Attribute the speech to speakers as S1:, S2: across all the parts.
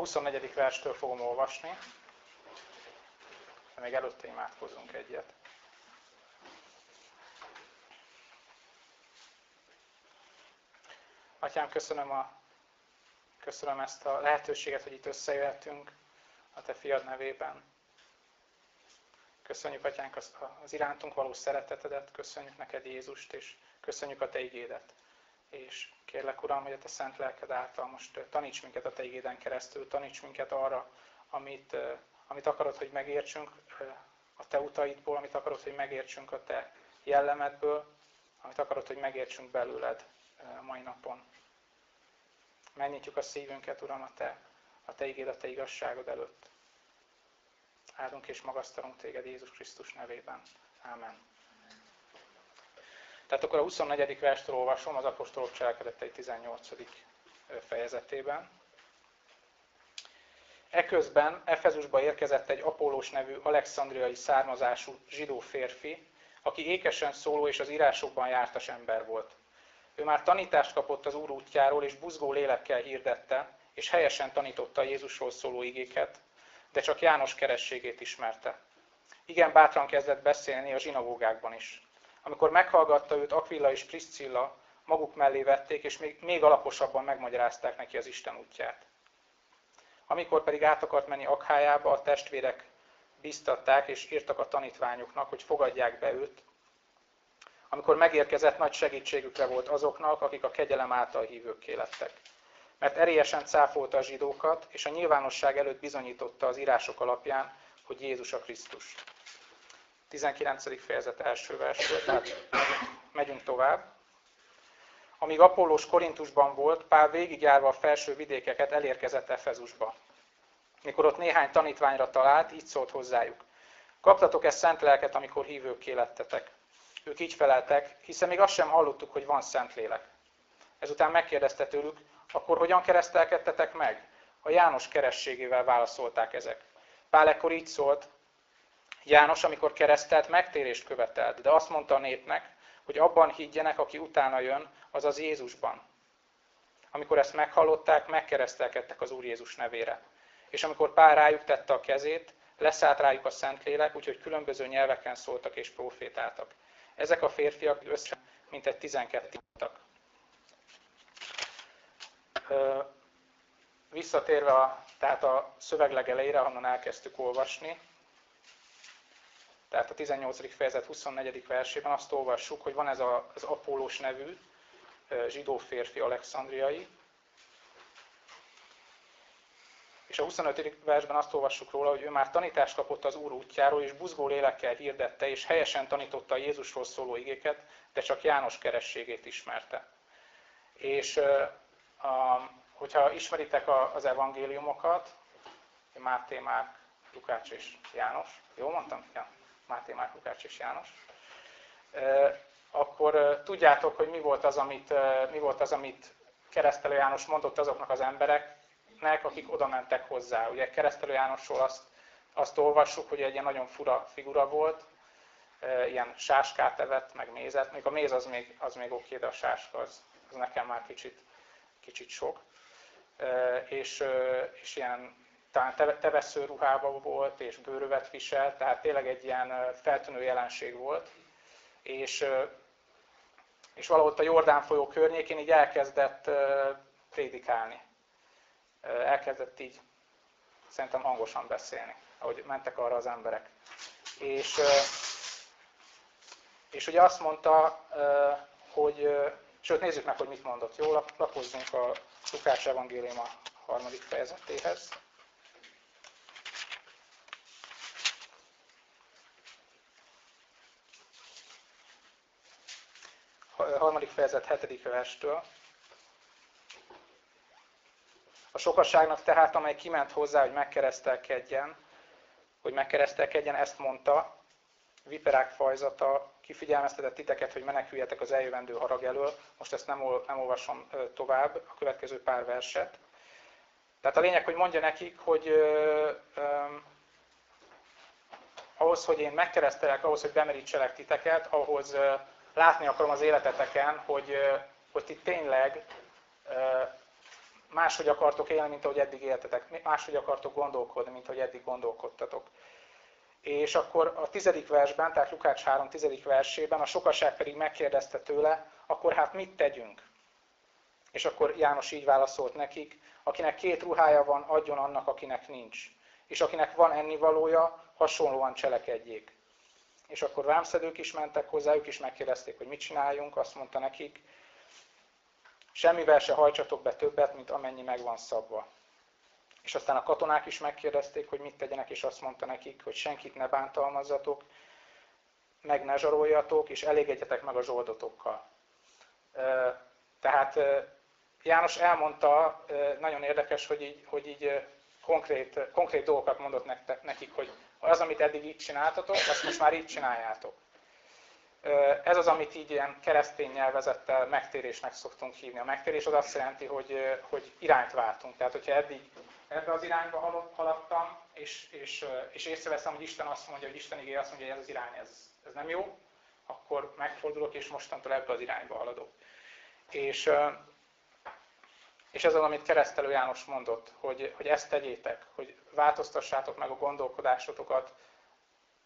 S1: 24. verstől fogom olvasni, de még előtte imádkozunk egyet. Atyám, köszönöm, a, köszönöm ezt a lehetőséget, hogy itt összejöhetünk a Te fiad nevében. Köszönjük, Atyánk, az, az irántunk való szeretetedet, köszönjük neked Jézust, és köszönjük a Te igédet. És kérlek, Uram, hogy a Te szent lelked által most taníts minket a Te igéden keresztül, taníts minket arra, amit, amit akarod, hogy megértsünk a Te utaidból, amit akarod, hogy megértsünk a Te jellemedből, amit akarod, hogy megértsünk belőled mai napon. Megnyitjuk a szívünket, Uram, a Te, a Te igéd, a Te igazságod előtt. Áldunk és magasztalunk Téged Jézus Krisztus nevében. Ámen. Tehát akkor a 24. verstől olvasom az apostolok cselekedetei 18. fejezetében. Eközben Efezusba érkezett egy Apollós nevű alexandriai származású zsidó férfi, aki ékesen szóló és az írásokban jártas ember volt. Ő már tanítást kapott az Úr útjáról, és buzgó lélekkel hirdette, és helyesen tanította Jézusról szóló igéket, de csak János kerességét ismerte. Igen, bátran kezdett beszélni a zsinagógákban is. Amikor meghallgatta őt Aquilla és Priscilla, maguk mellé vették, és még, még alaposabban megmagyarázták neki az Isten útját. Amikor pedig át akart menni Akhájába, a testvérek biztatták és írtak a tanítványoknak, hogy fogadják be őt. Amikor megérkezett, nagy segítségükre volt azoknak, akik a kegyelem által hívőkké lettek mert erélyesen cáfolta a zsidókat, és a nyilvánosság előtt bizonyította az írások alapján, hogy Jézus a Krisztus. 19. fejezet első versről, tehát megyünk tovább. Amíg Apollós Korintusban volt, Pál végigjárva a felső vidékeket elérkezett Efezusba. Mikor ott néhány tanítványra talált, így szólt hozzájuk. Kaptatok ezt szent lelket, amikor hívőkké lettetek. Ők így feleltek, hiszen még azt sem hallottuk, hogy van szent lélek. Ezután megkérdezte tőlük, akkor hogyan keresztelkedtetek meg? A János kerességével válaszolták ezek. Pál ekkor így szólt, János, amikor keresztelt, megtérést követelt, de azt mondta a népnek, hogy abban higgyenek, aki utána jön, azaz Jézusban. Amikor ezt meghallották, megkeresztelkedtek az Úr Jézus nevére. És amikor Pál rájuk tette a kezét, leszállt rájuk a Szentlélek, úgyhogy különböző nyelveken szóltak és profétáltak. Ezek a férfiak össze mintegy 12 voltak. Visszatérve a, tehát a szöveg legelejére, ahonnan elkezdtük olvasni, tehát a 18. fejezet 24. versében azt olvassuk, hogy van ez a, az Apollos nevű zsidó férfi alexandriai, és a 25. versben azt olvassuk róla, hogy ő már tanítást kapott az Úr útjáról, és buzgó lélekkel hirdette, és helyesen tanította a Jézusról szóló igéket, de csak János kerességét ismerte. És a, hogyha ismeritek az evangéliumokat, Máté, Márk, Lukács és János, jó mondtam? Ja, Máté, Márk, Lukács és János. Akkor tudjátok, hogy mi volt az, amit, mi volt az, amit keresztelő János mondott azoknak az embereknek, akik oda mentek hozzá. Ugye keresztelő Jánosról azt, azt olvassuk, hogy egy ilyen nagyon fura figura volt, ilyen sáskát evett, meg mézet. Még a méz az még, az még oké, de a sáska az, az nekem már kicsit kicsit sok, és, és ilyen talán tevesző ruhában volt, és bőrövet viselt, tehát tényleg egy ilyen feltűnő jelenség volt. És, és valahol a Jordán folyó környékén így elkezdett prédikálni. Elkezdett így szerintem hangosan beszélni, ahogy mentek arra az emberek. És, és ugye azt mondta, hogy Sőt, nézzük meg, hogy mit mondott. Jó, lapozzunk a Lukács evangélium a harmadik fejezetéhez. Harmadik fejezet hetedik verstől. A sokasságnak tehát, amely kiment hozzá, hogy megkeresztelkedjen, hogy megkeresztelkedjen, ezt mondta, viperák fajzata kifigyelmeztetett titeket, hogy meneküljetek az eljövendő harag elől. Most ezt nem, ol, nem olvasom tovább, a következő pár verset. Tehát a lényeg, hogy mondja nekik, hogy ö, ö, ahhoz, hogy én megkeresztelek, ahhoz, hogy bemerítselek titeket, ahhoz ö, látni akarom az életeteken, hogy, hogy ti tényleg máshogy akartok élni, mint ahogy eddig éltetek, máshogy akartok gondolkodni, mint ahogy eddig gondolkodtatok. És akkor a tizedik versben, tehát Lukács 3 tizedik versében a sokaság pedig megkérdezte tőle, akkor hát mit tegyünk? És akkor János így válaszolt nekik, akinek két ruhája van, adjon annak, akinek nincs. És akinek van ennivalója, hasonlóan cselekedjék. És akkor vámszedők is mentek hozzá, ők is megkérdezték, hogy mit csináljunk, azt mondta nekik, semmivel se hajtsatok be többet, mint amennyi meg van szabva. És aztán a katonák is megkérdezték, hogy mit tegyenek, és azt mondta nekik, hogy senkit ne bántalmazzatok, meg ne zsaroljatok, és elégedjetek meg a zsoldotokkal. Tehát János elmondta, nagyon érdekes, hogy így, hogy így konkrét, konkrét dolgokat mondott nekik, hogy az, amit eddig így csináltatok, azt most már így csináljátok. Ez az, amit így ilyen keresztény nyelvezettel megtérésnek szoktunk hívni. A megtérés az azt jelenti, hogy, hogy irányt váltunk. Tehát, hogyha eddig ebbe az irányba haladtam, és, és, és észreveszem, hogy Isten azt mondja, hogy Isten igény azt mondja, hogy ez az irány, ez, ez nem jó, akkor megfordulok, és mostantól ebbe az irányba haladok. És, és ez az, amit keresztelő János mondott, hogy, hogy ezt tegyétek, hogy változtassátok meg a gondolkodásotokat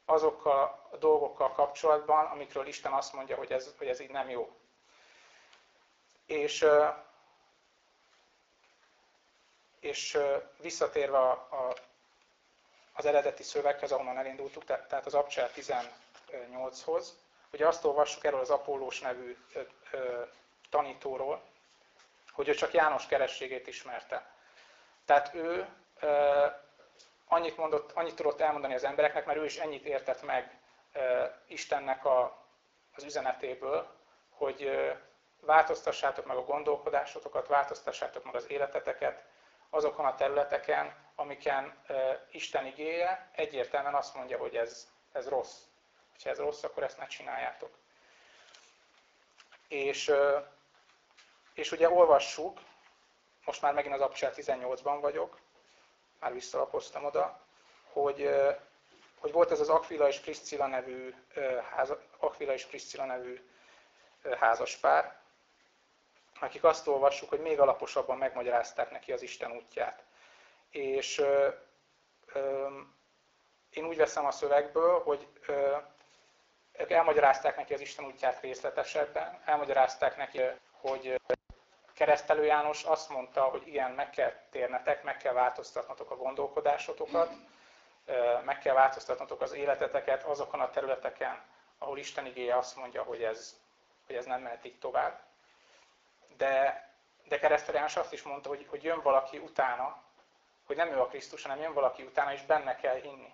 S1: azokkal a dolgokkal kapcsolatban, amikről Isten azt mondja, hogy ez, hogy ez így nem jó. És, és visszatérve a, a, az eredeti szöveghez, ahonnan elindultuk, tehát az Abcsel 18-hoz, ugye azt olvassuk erről az Apollós nevű tanítóról, hogy ő csak János kerességét ismerte. Tehát ő annyit, mondott, annyit tudott elmondani az embereknek, mert ő is ennyit értett meg Istennek a, az üzenetéből, hogy változtassátok meg a gondolkodásotokat, változtassátok meg az életeteket azokon a területeken, amiken Isten igéje egyértelműen azt mondja, hogy ez, ez rossz. Ha ez rossz, akkor ezt ne csináljátok. És és ugye olvassuk, most már megint az Abcsel 18-ban vagyok, már visszalapoztam oda, hogy, hogy volt ez az Aquila és Priscilla nevű, Aquila és Priscilla nevű házaspár, akik azt olvassuk, hogy még alaposabban megmagyarázták neki az Isten útját. És ö, ö, én úgy veszem a szövegből, hogy ö, elmagyarázták neki az Isten útját részletesebben, elmagyarázták neki, hogy keresztelő János azt mondta, hogy igen, meg kell térnetek, meg kell változtatnatok a gondolkodásotokat, meg kell változtatnatok az életeteket azokon a területeken, ahol Isten igéje azt mondja, hogy ez, hogy ez nem mehet így tovább. De, de keresztelő János azt is mondta, hogy, hogy jön valaki utána, hogy nem ő a Krisztus, hanem jön valaki utána, és benne kell hinni.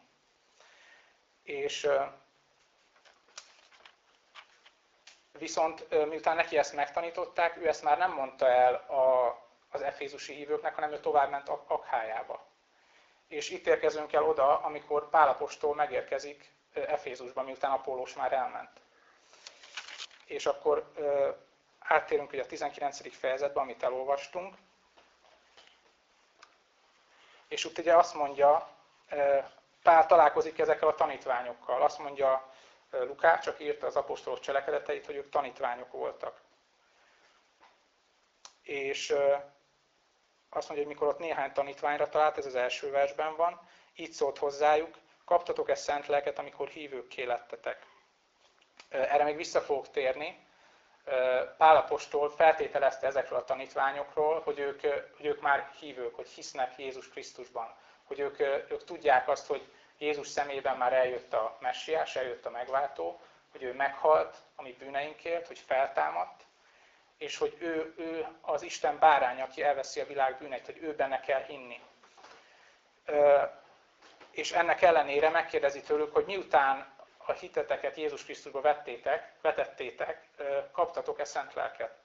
S1: És Viszont miután neki ezt megtanították, ő ezt már nem mondta el a, az efézusi hívőknek, hanem ő tovább ment Akhájába. És itt érkezünk el oda, amikor Pálapostól megérkezik Efézusba, miután Apollós már elment. És akkor áttérünk ugye a 19. fejezetbe, amit elolvastunk. És ott ugye azt mondja, Pál találkozik ezekkel a tanítványokkal. Azt mondja Lukács, aki írta az apostolok cselekedeteit, hogy ők tanítványok voltak. És azt mondja, hogy mikor ott néhány tanítványra talált, ez az első versben van, így szólt hozzájuk, kaptatok-e szent lelket, amikor hívőkké lettetek. Erre még vissza fogok térni. Pálapostól feltételezte ezekről a tanítványokról, hogy ők, hogy ők már hívők, hogy hisznek Jézus Krisztusban. Hogy ők, ők tudják azt, hogy Jézus szemében már eljött a messiás, eljött a megváltó, hogy ő meghalt a mi bűneinkért, hogy feltámadt, és hogy ő, ő az Isten bárány, aki elveszi a világ bűneit, hogy ő benne kell hinni. És ennek ellenére megkérdezi tőlük, hogy miután a hiteteket Jézus Krisztusba vettétek, vetettétek, kaptatok-e szent lelket.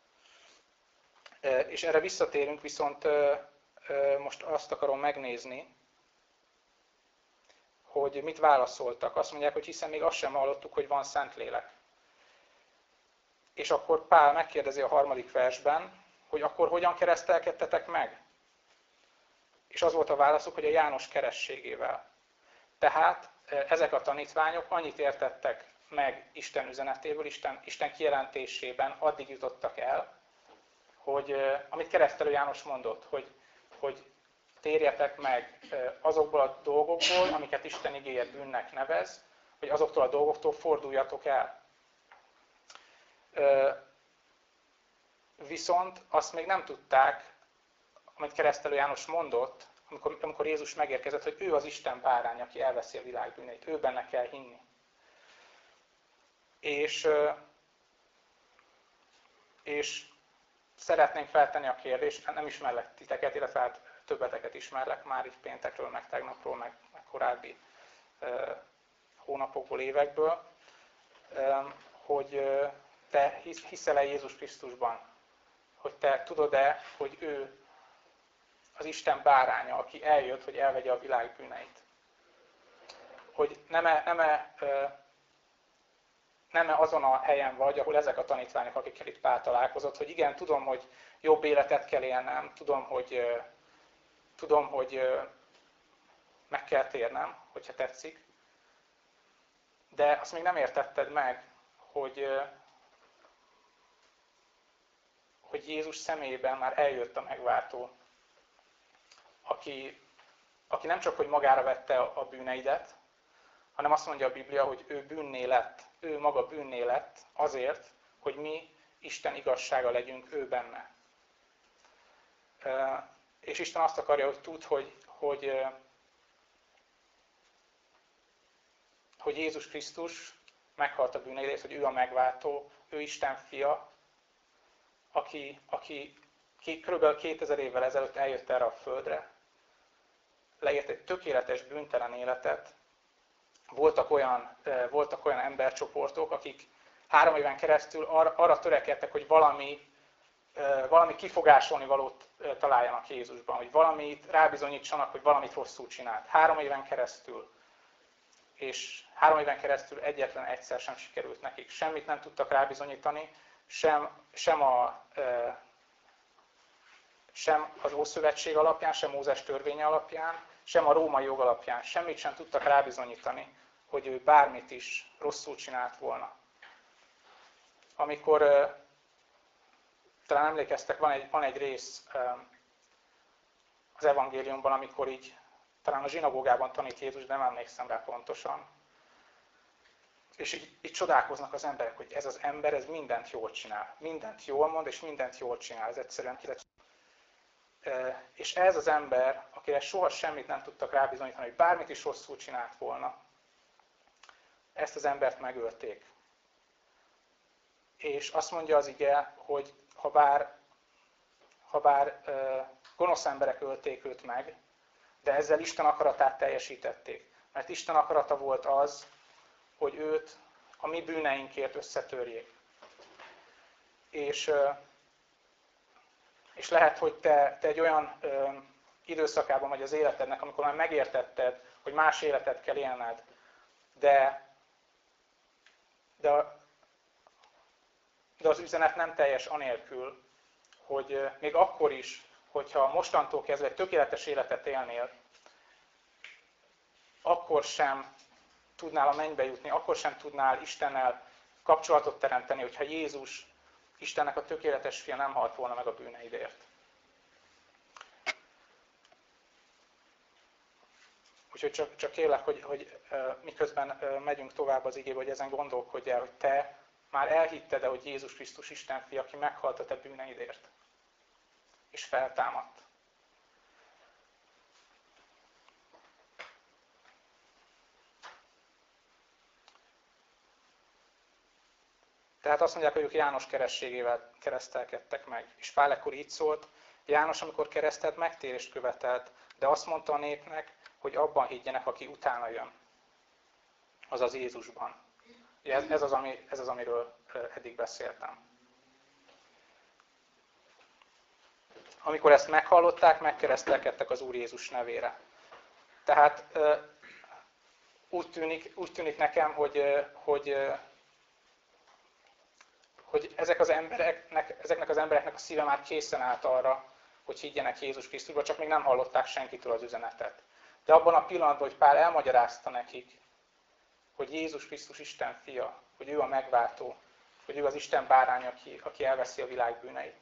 S1: És erre visszatérünk, viszont most azt akarom megnézni, hogy mit válaszoltak. Azt mondják, hogy hiszen még azt sem hallottuk, hogy van Szentlélek. És akkor Pál megkérdezi a harmadik versben, hogy akkor hogyan keresztelkedtetek meg? És az volt a válaszuk, hogy a János kerességével. Tehát e, ezek a tanítványok annyit értettek meg Isten üzenetéből, Isten, Isten kijelentésében, addig jutottak el, hogy amit keresztelő János mondott, hogy, hogy térjetek meg azokból a dolgokból, amiket Isten igéje bűnnek nevez, hogy azoktól a dolgoktól forduljatok el. Viszont azt még nem tudták, amit keresztelő János mondott, amikor, amikor Jézus megérkezett, hogy ő az Isten bárány, aki elveszi a világ bűneit. Ő benne kell hinni. És, és szeretnénk feltenni a kérdést, nem ismerlek titeket, illetve hát többeteket ismerlek már így péntekről, meg tegnapról, meg, meg korábbi hónapokból, évekből, hogy te hiszel-e Jézus Krisztusban? Hogy te tudod-e, hogy ő az Isten báránya, aki eljött, hogy elvegye a világ bűneit. Hogy nem-e, nem-e, nem-e azon a helyen vagy, ahol ezek a tanítványok, akikkel itt Pál találkozott, hogy igen, tudom, hogy jobb életet kell élnem, tudom, hogy, tudom, hogy meg kell térnem, hogyha tetszik, de azt még nem értetted meg, hogy, hogy Jézus személyében már eljött a megváltó, aki, aki nem csak, hogy magára vette a bűneidet, hanem azt mondja a Biblia, hogy ő bűnné lett, ő maga bűnné lett azért, hogy mi Isten igazsága legyünk ő benne. És Isten azt akarja, hogy tud, hogy, hogy, hogy Jézus Krisztus meghalt a bűneidért, hogy ő a megváltó, ő Isten fia, aki, aki kb. 2000 évvel ezelőtt eljött erre a földre, leírt egy tökéletes, bűntelen életet. Voltak olyan, voltak olyan embercsoportok, akik három éven keresztül arra törekedtek, hogy valami, valami kifogásolni valót találjanak Jézusban, hogy valamit rábizonyítsanak, hogy valamit rosszul csinált. Három éven keresztül. És három éven keresztül egyetlen egyszer sem sikerült nekik. Semmit nem tudtak rábizonyítani, sem, sem a sem az Ószövetség alapján, sem Mózes törvénye alapján, sem a római jog alapján semmit sem tudtak rábizonyítani, hogy ő bármit is rosszul csinált volna. Amikor, talán emlékeztek, van egy, van egy rész az evangéliumban, amikor így, talán a zsinagógában tanít Jézus, de nem emlékszem rá pontosan. És így, így csodálkoznak az emberek, hogy ez az ember, ez mindent jól csinál. Mindent jól mond, és mindent jól csinál. Ez egyszerűen és ez az ember, akire soha semmit nem tudtak rábizonyítani, hogy bármit is rosszul csinált volna, ezt az embert megölték. És azt mondja az ige, hogy ha bár, ha bár gonosz emberek ölték őt meg, de ezzel Isten akaratát teljesítették. Mert Isten akarata volt az, hogy őt a mi bűneinkért összetörjék. És és lehet, hogy te, te egy olyan ö, időszakában vagy az életednek, amikor már megértetted, hogy más életet kell élned, de, de, de az üzenet nem teljes anélkül, hogy még akkor is, hogyha mostantól kezdve egy tökéletes életet élnél, akkor sem tudnál a mennybe jutni, akkor sem tudnál Istennel kapcsolatot teremteni, hogyha Jézus Istennek a tökéletes fia nem halt volna meg a bűneidért. Úgyhogy csak, csak kérlek, hogy, hogy miközben megyünk tovább az igébe, hogy ezen gondolkodj el, hogy te már elhitted-e, hogy Jézus Krisztus Isten fia, aki meghalt a te bűneidért, és feltámadt. Tehát azt mondják, hogy ők János kerességével keresztelkedtek meg. És Pál ekkor így szólt, János, amikor keresztelt, megtérést követelt, de azt mondta a népnek, hogy abban higgyenek, aki utána jön. Azaz Jézusban. Ez, ez, az, ami, ez az, amiről eddig beszéltem. Amikor ezt meghallották, megkeresztelkedtek az Úr Jézus nevére. Tehát úgy tűnik, úgy tűnik nekem, hogy, hogy hogy ezek az embereknek, ezeknek az embereknek a szíve már készen állt arra, hogy higgyenek Jézus Krisztusba, csak még nem hallották senkitől az üzenetet. De abban a pillanatban, hogy Pál elmagyarázta nekik, hogy Jézus Krisztus Isten fia, hogy ő a megváltó, hogy ő az Isten bárány, aki, aki elveszi a világ bűneit.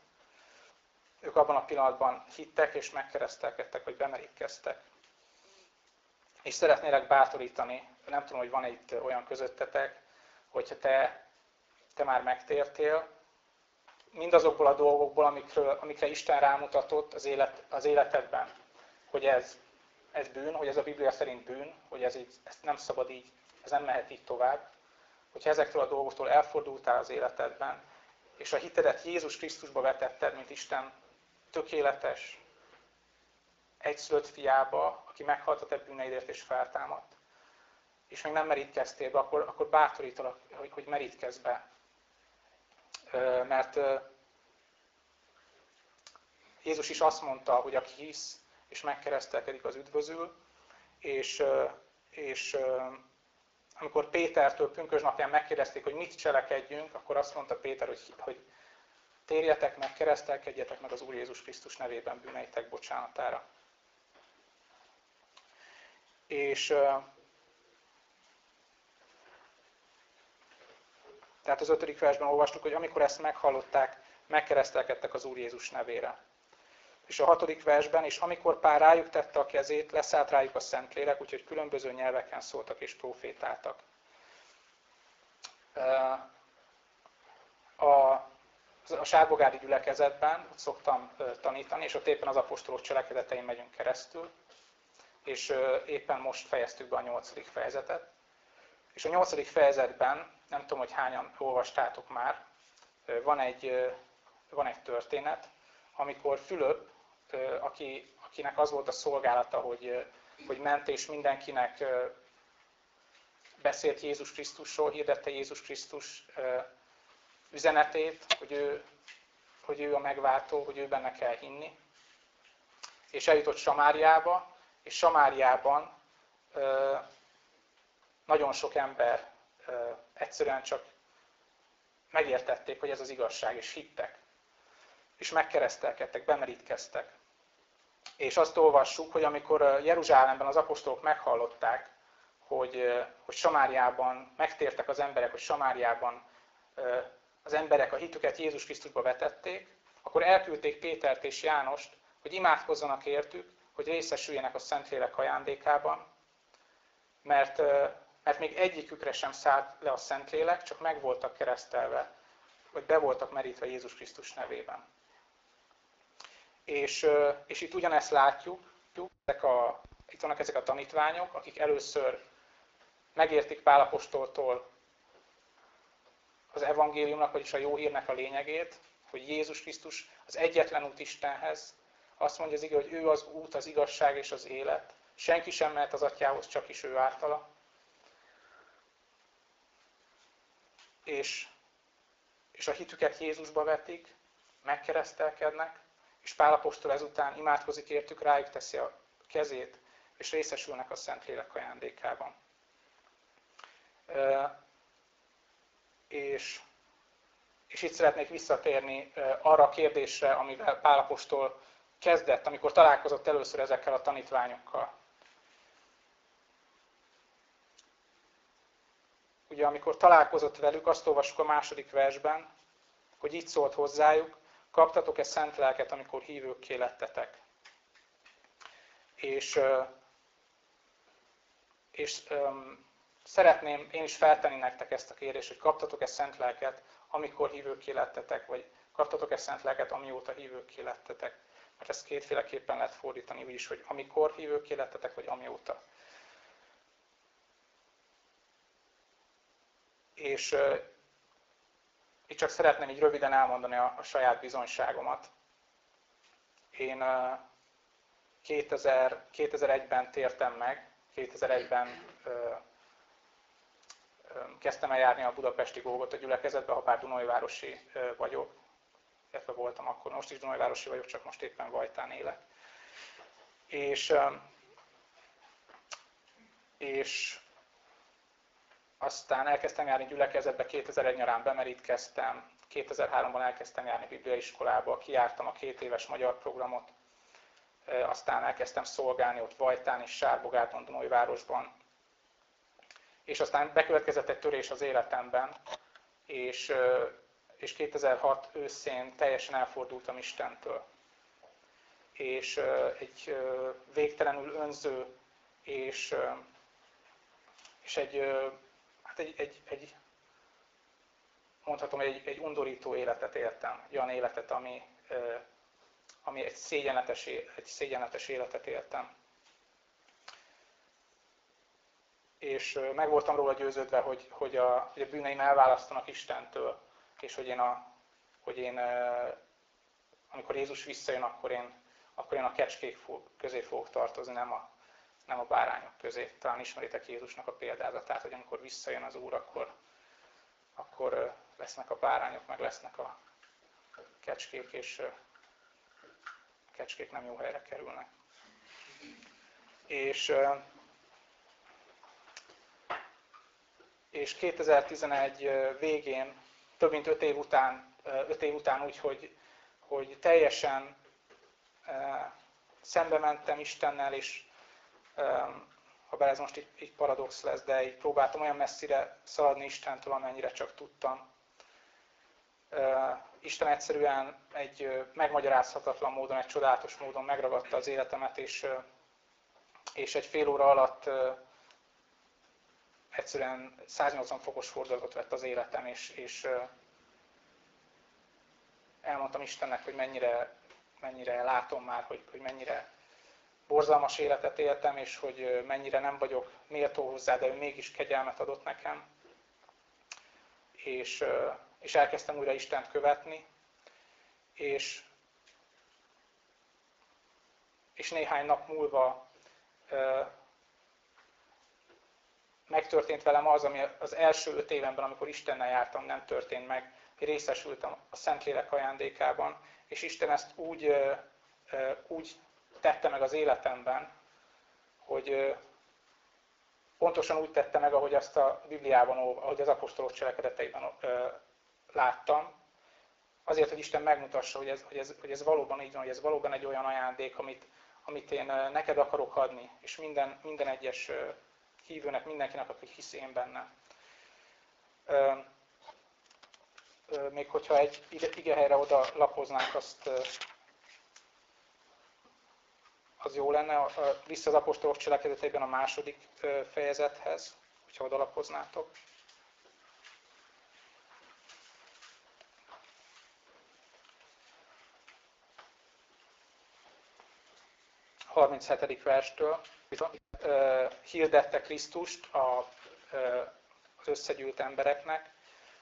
S1: ők abban a pillanatban hittek és megkeresztelkedtek, vagy bemerítkeztek. És szeretnélek bátorítani, nem tudom, hogy van-e itt olyan közöttetek, hogyha te, te már megtértél, mindazokból a dolgokból, amikről, amikre Isten rámutatott az, élet, az életedben, hogy ez, ez bűn, hogy ez a Biblia szerint bűn, hogy ez így, ezt nem szabad így, ez nem mehet így tovább. Hogyha ezektől a dolgoktól elfordultál az életedben, és a hitedet Jézus Krisztusba vetetted, mint Isten tökéletes, egyszülött fiába, aki meghalt a te bűneidért és feltámadt, és még nem merítkeztél be, akkor, akkor bátorítalak, hogy, hogy merítkezz be. Mert Jézus is azt mondta, hogy aki hisz és megkeresztelkedik, az üdvözül, és, és amikor Pétertől pünkösnapján megkérdezték, hogy mit cselekedjünk, akkor azt mondta Péter, hogy, hogy térjetek meg, keresztelkedjetek meg az Úr Jézus Krisztus nevében bűneitek bocsánatára. És tehát az ötödik versben olvastuk, hogy amikor ezt meghallották, megkeresztelkedtek az Úr Jézus nevére. És a hatodik versben, és amikor pár rájuk tette a kezét, leszállt rájuk a Szentlélek, úgyhogy különböző nyelveken szóltak és profétáltak. A, a sárbogári gyülekezetben ott szoktam tanítani, és ott éppen az apostolok cselekedetein megyünk keresztül, és éppen most fejeztük be a nyolcadik fejezetet. És a nyolcadik fejezetben, nem tudom, hogy hányan olvastátok már, van egy, van egy történet, amikor Fülöp aki, akinek az volt a szolgálata, hogy, hogy ment és mindenkinek beszélt Jézus Krisztusról, hirdette Jézus Krisztus üzenetét, hogy ő, hogy ő a megváltó, hogy ő benne kell hinni. És eljutott Samáriába, és Samáriában nagyon sok ember egyszerűen csak megértették, hogy ez az igazság, és hittek. És megkeresztelkedtek, bemerítkeztek. És azt olvassuk, hogy amikor Jeruzsálemben az apostolok meghallották, hogy, hogy Samáriában megtértek az emberek, hogy Samáriában az emberek a hitüket Jézus Krisztusba vetették, akkor elküldték Pétert és Jánost, hogy imádkozzanak értük, hogy részesüljenek a Szentlélek ajándékában, mert, mert még egyikükre sem szállt le a Szentlélek, csak meg voltak keresztelve, vagy be voltak merítve Jézus Krisztus nevében. És, és itt ugyanezt látjuk, ezek a, itt vannak ezek a tanítványok, akik először megértik Pálapostoltól az evangéliumnak, vagyis a jó hírnek a lényegét, hogy Jézus Krisztus az egyetlen út Istenhez. Azt mondja az ige, hogy ő az út, az igazság és az élet. Senki sem mehet az atyához, csak is ő általa. És, és a hitüket Jézusba vetik, megkeresztelkednek, és Pálapostól ezután imádkozik értük, rájuk teszi a kezét, és részesülnek a Szentlélek ajándékában. És, és itt szeretnék visszatérni arra a kérdésre, amivel Pálapostól kezdett, amikor találkozott először ezekkel a tanítványokkal. Ugye amikor találkozott velük, azt olvassuk a második versben, hogy így szólt hozzájuk, Kaptatok-e szent lelket, amikor hívőkké lettetek? És, és um, szeretném én is feltenni nektek ezt a kérdést, hogy kaptatok-e szent lelket, amikor hívőkké lettetek, vagy kaptatok-e szent lelket, amióta hívőkké lettetek? Mert ezt kétféleképpen lehet fordítani, úgyis, hogy amikor hívőkké lettetek, vagy amióta. És itt csak szeretném így röviden elmondani a, a saját bizonyságomat. Én 2000, 2001-ben tértem meg, 2001-ben kezdtem el járni a budapesti a gyülekezetbe, ha bár Dunajvárosi vagyok, illetve voltam akkor, most is Dunajvárosi vagyok, csak most éppen Vajtán élek. És, és aztán elkezdtem járni gyülekezetbe, 2001 nyarán bemerítkeztem, 2003-ban elkezdtem járni bibliaiskolába, kijártam a két éves magyar programot, aztán elkezdtem szolgálni ott Vajtán és Sárbogáton, Dunajvárosban. És aztán bekövetkezett egy törés az életemben, és, és 2006 őszén teljesen elfordultam Istentől. és egy végtelenül önző, és, és egy, hát egy, egy, egy mondhatom, egy, egy undorító életet éltem. Olyan életet, ami, ami egy, szégyenletes, egy szégyenletes életet éltem. És meg voltam róla győződve, hogy, hogy, a, hogy a bűneim elválasztanak Istentől, és hogy én, a, hogy én amikor Jézus visszajön, akkor én, akkor én a kecskék közé fogok tartozni, nem a, nem a bárányok közé. Talán ismeritek Jézusnak a példázatát, hogy amikor visszajön az Úr, akkor, akkor lesznek a bárányok, meg lesznek a kecskék, és a kecskék nem jó helyre kerülnek. És, és 2011 végén, több mint 5 év után, 5 év után úgy, hogy, hogy teljesen szembe mentem Istennel, és ha bár ez most egy, egy paradox lesz, de így próbáltam olyan messzire szaladni Istentől, amennyire csak tudtam. Isten egyszerűen egy megmagyarázhatatlan módon, egy csodálatos módon megragadta az életemet, és, és egy fél óra alatt egyszerűen 180 fokos fordulatot vett az életem, és, és elmondtam Istennek, hogy mennyire, mennyire látom már, hogy, hogy mennyire borzalmas életet éltem, és hogy mennyire nem vagyok méltó hozzá, de ő mégis kegyelmet adott nekem. És, és elkezdtem újra Istent követni, és, és néhány nap múlva megtörtént velem az, ami az első öt évenben, amikor Istennel jártam, nem történt meg. Részesültem a Szentlélek ajándékában, és Isten ezt úgy, úgy tette meg az életemben, hogy pontosan úgy tette meg, ahogy azt a Bibliában, ahogy az apostolok cselekedeteiben láttam, azért, hogy Isten megmutassa, hogy ez, hogy, ez, hogy ez valóban így van, hogy ez valóban egy olyan ajándék, amit, amit én neked akarok adni, és minden, minden egyes hívőnek, mindenkinek, aki hisz én benne. Még hogyha egy igehelyre oda lapoznánk, azt az jó lenne, vissza az apostolok cselekedetében a második fejezethez, hogyha odalapoznátok. 37. verstől hirdette Krisztust az összegyűlt embereknek.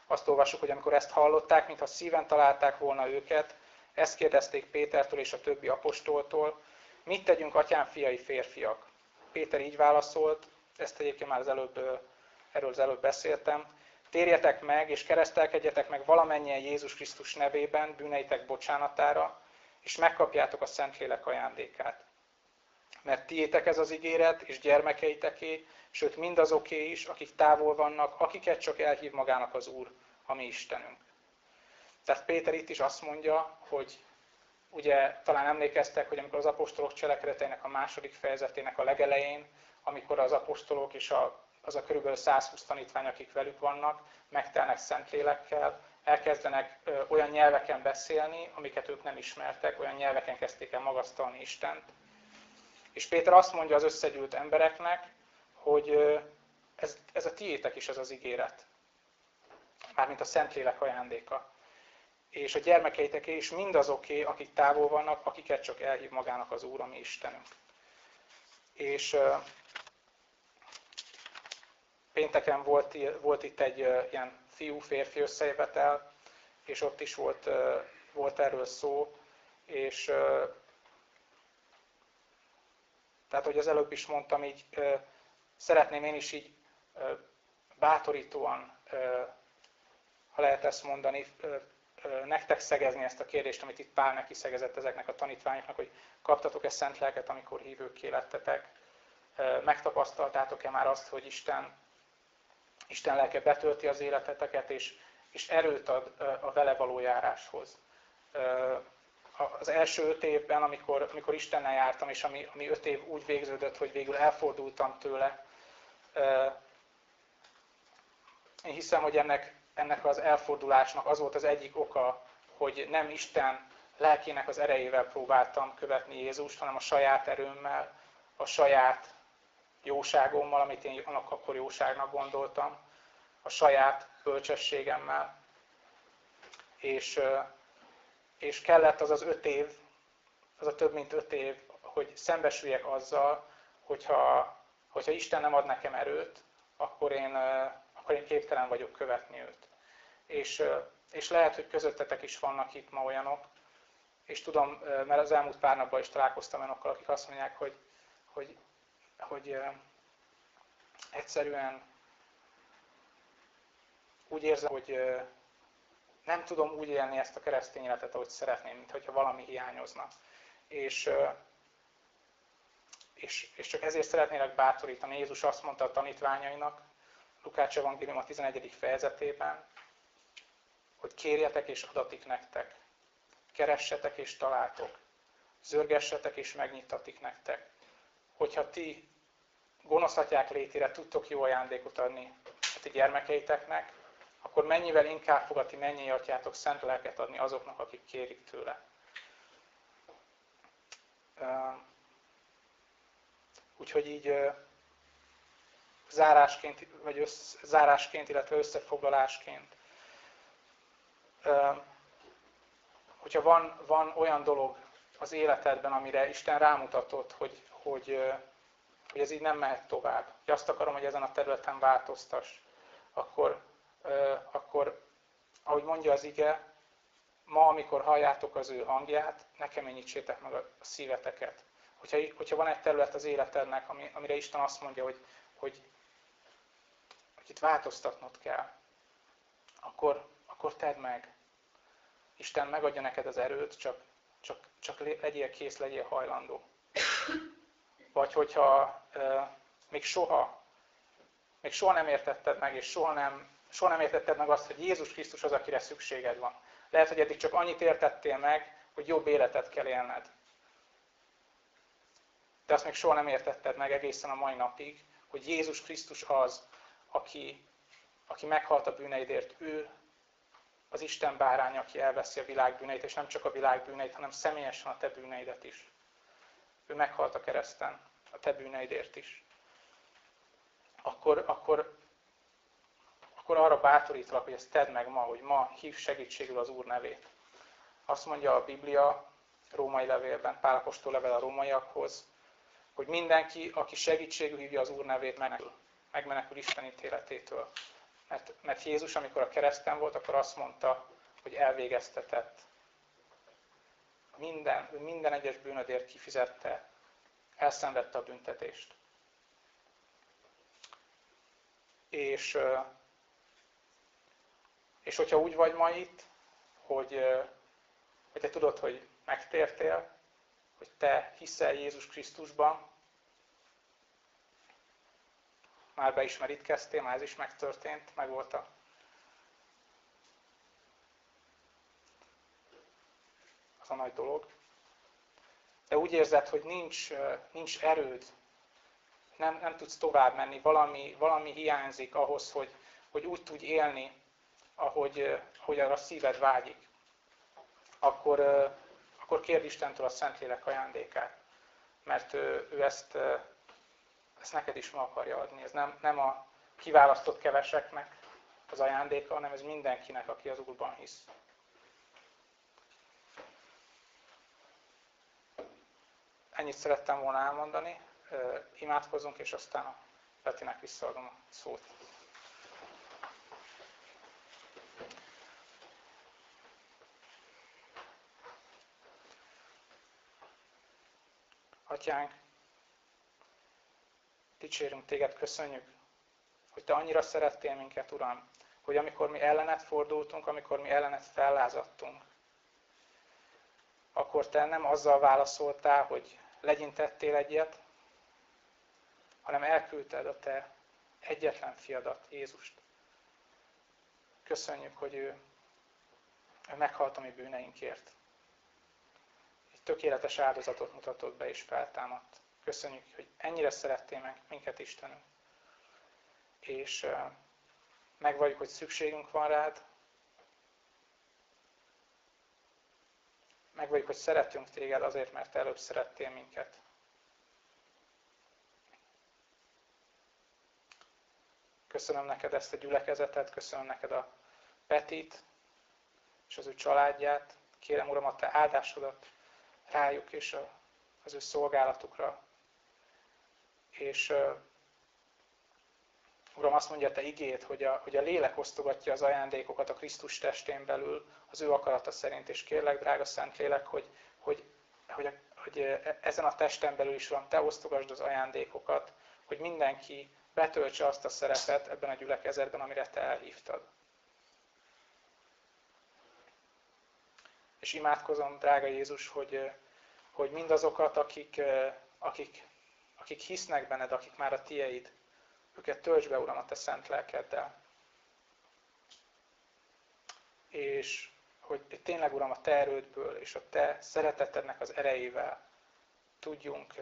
S1: Azt olvassuk, hogy amikor ezt hallották, mintha szíven találták volna őket, ezt kérdezték Pétertől és a többi apostoltól, mit tegyünk atyám fiai férfiak? Péter így válaszolt, ezt egyébként már az előbb, erről az előbb beszéltem, térjetek meg és keresztelkedjetek meg valamennyien Jézus Krisztus nevében bűneitek bocsánatára, és megkapjátok a Szentlélek ajándékát mert tiétek ez az ígéret, és gyermekeiteké, sőt mindazoké is, akik távol vannak, akiket csak elhív magának az Úr, a mi Istenünk. Tehát Péter itt is azt mondja, hogy ugye talán emlékeztek, hogy amikor az apostolok cselekedeteinek a második fejezetének a legelején, amikor az apostolok és a, az a körülbelül 120 tanítvány, akik velük vannak, megtelnek Szentlélekkel, elkezdenek ö, olyan nyelveken beszélni, amiket ők nem ismertek, olyan nyelveken kezdték el magasztalni Istent, és Péter azt mondja az összegyűlt embereknek, hogy ez, ez a tiétek is ez az ígéret. Mármint a Szentlélek ajándéka. És a gyermekeitek is mindazoké, akik távol vannak, akiket csak elhív magának az Úr, ami Istenünk. És pénteken volt, volt itt egy ilyen fiú-férfi összejövetel, és ott is volt, volt erről szó, és tehát, hogy az előbb is mondtam, így szeretném én is így bátorítóan, ha lehet ezt mondani, nektek szegezni ezt a kérdést, amit itt Pál neki szegezett ezeknek a tanítványoknak, hogy kaptatok-e szent lelket, amikor hívők lettetek, megtapasztaltátok-e már azt, hogy Isten, Isten lelke betölti az életeteket, és, és erőt ad a vele való járáshoz? Az első öt évben, amikor, amikor Istennel jártam, és ami, ami öt év úgy végződött, hogy végül elfordultam tőle, én hiszem, hogy ennek, ennek az elfordulásnak az volt az egyik oka, hogy nem Isten lelkének az erejével próbáltam követni Jézust, hanem a saját erőmmel, a saját jóságommal, amit én annak akkor jóságnak gondoltam, a saját bölcsességemmel. És, és kellett az az öt év, az a több mint öt év, hogy szembesüljek azzal, hogyha, hogyha Isten nem ad nekem erőt, akkor én, akkor én képtelen vagyok követni őt. És, és lehet, hogy közöttetek is vannak itt ma olyanok, és tudom, mert az elmúlt pár napban is találkoztam olyanokkal, akik azt mondják, hogy, hogy, hogy egyszerűen úgy érzem, hogy nem tudom úgy élni ezt a keresztény életet, ahogy szeretném, mintha valami hiányozna. És, és, és csak ezért szeretnélek bátorítani. Jézus azt mondta a tanítványainak, Lukács Evangélium a 11. fejezetében, hogy kérjetek és adatik nektek, keressetek és találtok, zörgessetek és megnyitatik nektek. Hogyha ti gonoszatják létére tudtok jó ajándékot adni a ti gyermekeiteknek, akkor mennyivel inkább fog a ti mennyi atyátok szent lelket adni azoknak, akik kérik tőle. Úgyhogy így zárásként, vagy össz, zárásként, illetve összefoglalásként, hogyha van, van olyan dolog az életedben, amire Isten rámutatott, hogy, hogy, hogy ez így nem mehet tovább, hogy azt akarom, hogy ezen a területen változtass, akkor, akkor ahogy mondja az ige, ma, amikor halljátok az ő hangját, ne keményítsétek meg a szíveteket. Hogyha, hogyha van egy terület az életednek, ami, amire Isten azt mondja, hogy, hogy, hogy itt változtatnod kell, akkor, akkor tedd meg. Isten megadja neked az erőt, csak, csak, csak legyél kész, legyél hajlandó. Vagy hogyha euh, még soha, még soha nem értetted meg, és soha nem, soha nem értetted meg azt, hogy Jézus Krisztus az, akire szükséged van. Lehet, hogy eddig csak annyit értettél meg, hogy jobb életet kell élned. De azt még soha nem értetted meg egészen a mai napig, hogy Jézus Krisztus az, aki, aki meghalt a bűneidért. Ő az Isten bárány, aki elveszi a világ bűneit, és nem csak a világ bűneit, hanem személyesen a te bűneidet is. Ő meghalt a kereszten a te bűneidért is. Akkor, akkor, akkor arra bátorítalak, hogy ezt tedd meg ma, hogy ma hív segítségül az Úr nevét. Azt mondja a Biblia római levélben, Pálapostól level a rómaiakhoz, hogy mindenki, aki segítségül hívja az Úr nevét, megmenekül, megmenekül Isten ítéletétől. Mert, mert Jézus, amikor a kereszten volt, akkor azt mondta, hogy elvégeztetett. Minden, minden egyes bűnödért kifizette, elszenvedte a büntetést. És, és hogyha úgy vagy ma itt, hogy, hogy te tudod, hogy megtértél, hogy te hiszel Jézus Krisztusban, már beismerítkeztél, már ez is megtörtént, meg volt a az a nagy dolog. De úgy érzed, hogy nincs, nincs erőd, nem, nem tudsz tovább menni, valami, valami hiányzik ahhoz, hogy, hogy úgy tudj élni, ahogy, ahogy arra szíved vágyik. Akkor, akkor kérd Istentől a Szentlélek ajándékát. Mert ő, ő ezt, ezt neked is ma akarja adni. Ez nem, nem a kiválasztott keveseknek az ajándéka, hanem ez mindenkinek, aki az Úrban hisz. Ennyit szerettem volna elmondani. Imádkozunk, és aztán a Petinek visszaadom a szót. Atyánk, dicsérünk téged, köszönjük, hogy te annyira szerettél minket, Uram, hogy amikor mi ellenet fordultunk, amikor mi ellenet fellázadtunk, akkor te nem azzal válaszoltál, hogy legyintettél egyet, hanem elküldted a te egyetlen fiadat, Jézust. Köszönjük, hogy ő, ő meghalt a mi bűneinkért. Egy tökéletes áldozatot mutatott be és feltámadt. Köszönjük, hogy ennyire szerettél meg minket, Istenünk. És megvalljuk, hogy szükségünk van rád, meg vagyok, hogy szeretünk téged azért, mert előbb szerettél minket. Köszönöm neked ezt a gyülekezetet, köszönöm neked a Petit és az ő családját. Kérem, Uram, a te áldásodat rájuk és az ő szolgálatukra. És Uram, azt mondja te igét, hogy a, hogy a lélek osztogatja az ajándékokat a Krisztus testén belül, az ő akarata szerint, és kérlek, drága Szentlélek, hogy, hogy, hogy, hogy ezen a testen belül is van, te osztogasd az ajándékokat, hogy mindenki betöltse azt a szerepet ebben a gyülekezetben, amire te elhívtad. És imádkozom, drága Jézus, hogy, hogy mindazokat, akik, akik, akik hisznek benned, akik már a tieid, őket töltsd be, Uram, a Te szent lelkeddel. És hogy tényleg, Uram, a Te erődből és a Te szeretetednek az erejével tudjunk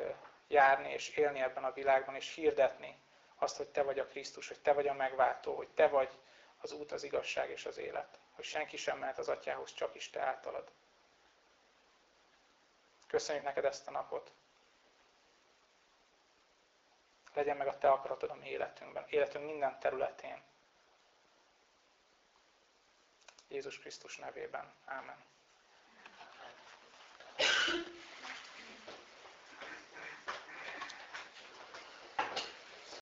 S1: járni és élni ebben a világban, és hirdetni azt, hogy Te vagy a Krisztus, hogy Te vagy a megváltó, hogy Te vagy az út, az igazság és az élet. Hogy senki sem mehet az Atyához, csak is Te általad. Köszönjük neked ezt a napot legyen meg a te akaratod a mi életünkben, életünk minden területén. Jézus Krisztus nevében. Ámen.